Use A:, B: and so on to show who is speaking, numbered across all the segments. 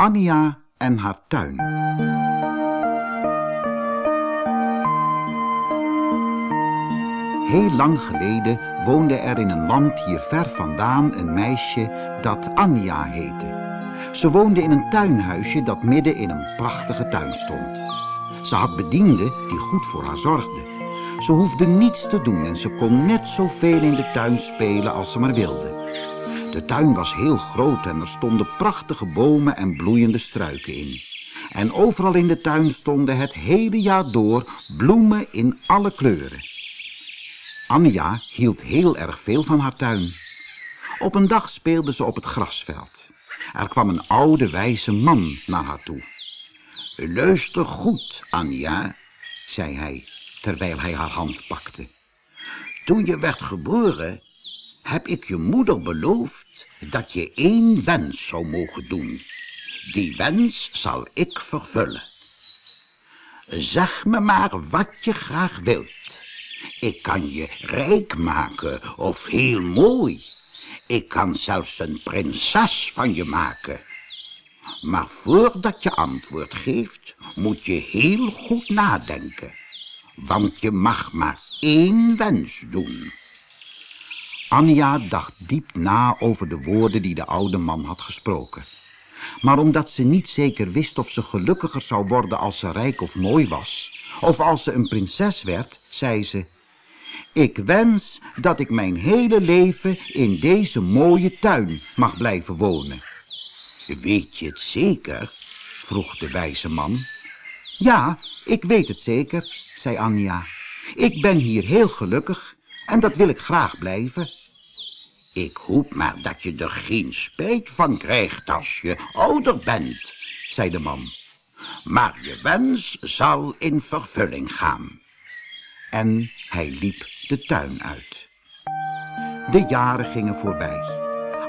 A: Anja en haar tuin. Heel lang geleden woonde er in een land hier ver vandaan een meisje dat Anja heette. Ze woonde in een tuinhuisje dat midden in een prachtige tuin stond. Ze had bedienden die goed voor haar zorgden. Ze hoefde niets te doen en ze kon net zoveel in de tuin spelen als ze maar wilde. De tuin was heel groot en er stonden prachtige bomen en bloeiende struiken in. En overal in de tuin stonden het hele jaar door bloemen in alle kleuren. Anja hield heel erg veel van haar tuin. Op een dag speelde ze op het grasveld. Er kwam een oude wijze man naar haar toe. Luister goed, Anja, zei hij, terwijl hij haar hand pakte. Toen je werd geboren, heb ik je moeder beloofd dat je één wens zou mogen doen. Die wens zal ik vervullen. Zeg me maar wat je graag wilt. Ik kan je rijk maken of heel mooi. Ik kan zelfs een prinses van je maken. Maar voordat je antwoord geeft, moet je heel goed nadenken. Want je mag maar één wens doen. Anja dacht diep na over de woorden die de oude man had gesproken. Maar omdat ze niet zeker wist of ze gelukkiger zou worden als ze rijk of mooi was, of als ze een prinses werd, zei ze... Ik wens dat ik mijn hele leven in deze mooie tuin mag blijven wonen. Weet je het zeker? vroeg de wijze man. Ja, ik weet het zeker, zei Anja. Ik ben hier heel gelukkig en dat wil ik graag blijven. Ik hoop maar dat je er geen spijt van krijgt als je ouder bent, zei de man. Maar je wens zal in vervulling gaan. En hij liep de tuin uit. De jaren gingen voorbij.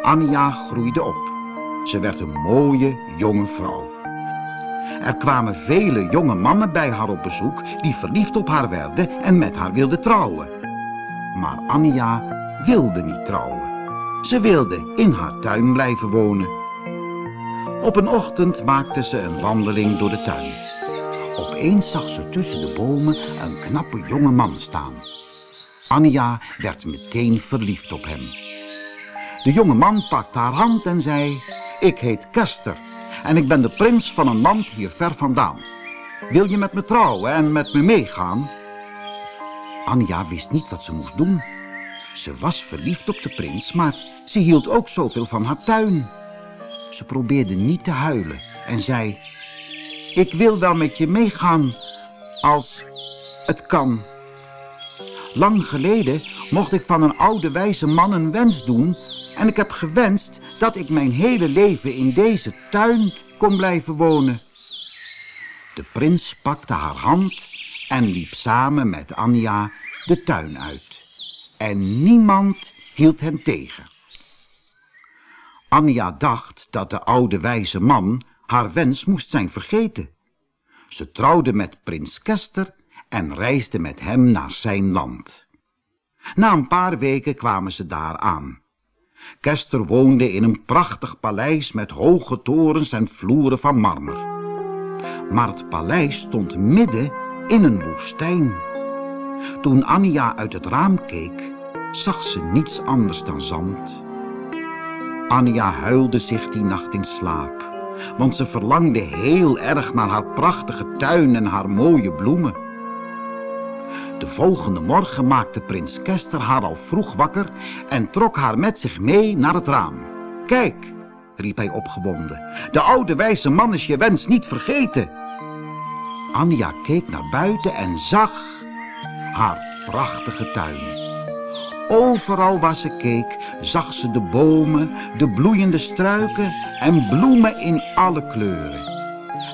A: Anja groeide op. Ze werd een mooie jonge vrouw. Er kwamen vele jonge mannen bij haar op bezoek die verliefd op haar werden en met haar wilden trouwen. Maar Anja wilde niet trouwen. Ze wilde in haar tuin blijven wonen. Op een ochtend maakte ze een wandeling door de tuin. Opeens zag ze tussen de bomen een knappe jonge man staan. Anja werd meteen verliefd op hem. De jonge man pakte haar hand en zei... Ik heet Kester en ik ben de prins van een land hier ver vandaan. Wil je met me trouwen en met me meegaan? Anja wist niet wat ze moest doen. Ze was verliefd op de prins, maar ze hield ook zoveel van haar tuin. Ze probeerde niet te huilen en zei... Ik wil wel met je meegaan, als het kan. Lang geleden mocht ik van een oude wijze man een wens doen... en ik heb gewenst dat ik mijn hele leven in deze tuin kon blijven wonen. De prins pakte haar hand en liep samen met Anja de tuin uit. En niemand hield hen tegen. Anja dacht dat de oude wijze man haar wens moest zijn vergeten. Ze trouwde met prins Kester en reisde met hem naar zijn land. Na een paar weken kwamen ze daar aan. Kester woonde in een prachtig paleis met hoge torens en vloeren van marmer. Maar het paleis stond midden in een woestijn. Toen Anja uit het raam keek, zag ze niets anders dan zand. Anja huilde zich die nacht in slaap, want ze verlangde heel erg naar haar prachtige tuin en haar mooie bloemen. De volgende morgen maakte prins Kester haar al vroeg wakker en trok haar met zich mee naar het raam. Kijk, riep hij opgewonden, de oude wijze man is je wens niet vergeten. Anja keek naar buiten en zag haar prachtige tuin. Overal waar ze keek, zag ze de bomen, de bloeiende struiken en bloemen in alle kleuren.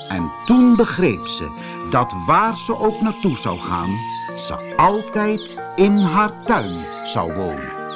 A: En toen begreep ze dat waar ze ook naartoe zou gaan, ze altijd in haar tuin zou wonen.